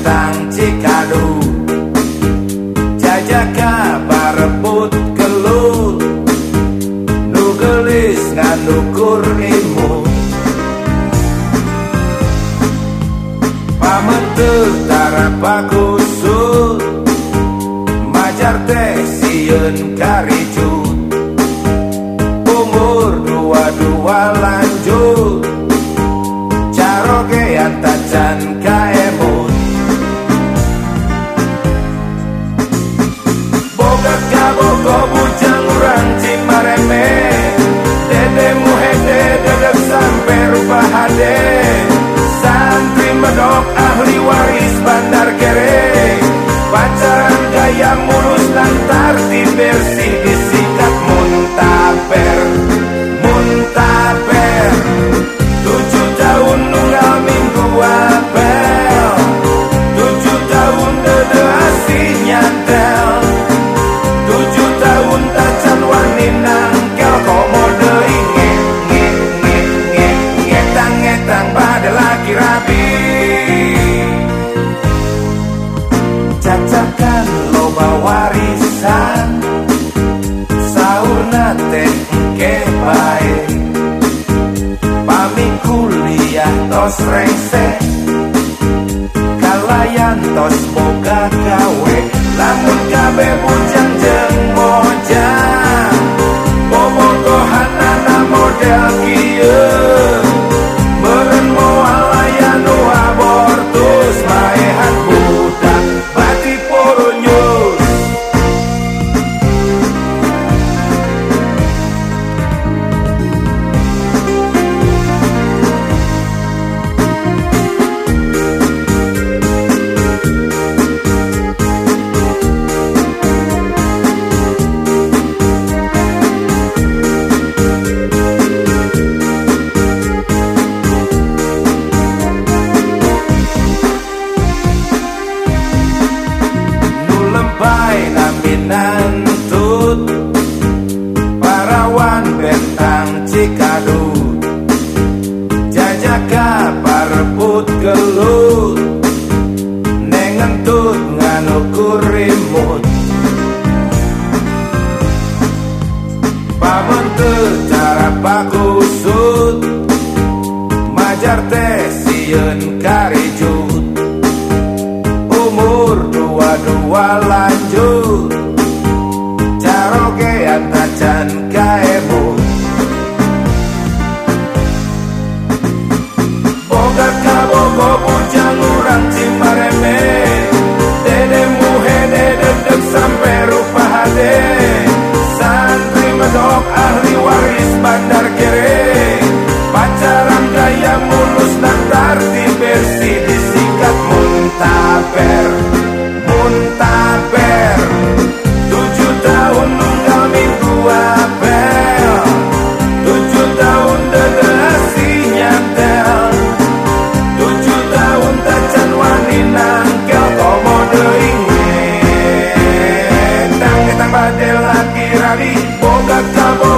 bintang Cikadu. Jajaka barebut kelut nugelis nganukur imu nukur ilmu Pamentul Majar teh Umur dua-dua lanjut. Carogean tajan kaya ngetang pada laki rapi. Cacakan loba warisan sahur nate ke baik pami kuliah tos rengse kalayan tos boga gawe. Lamun kabe nengentut nganukur rimut pamentu cara pakusut majar teh sieun karijut. Umur dua-dua lanjut kira-kira di Boga kamu